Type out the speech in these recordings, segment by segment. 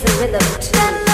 favorite rhythm too.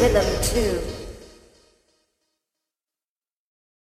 Rhythm too.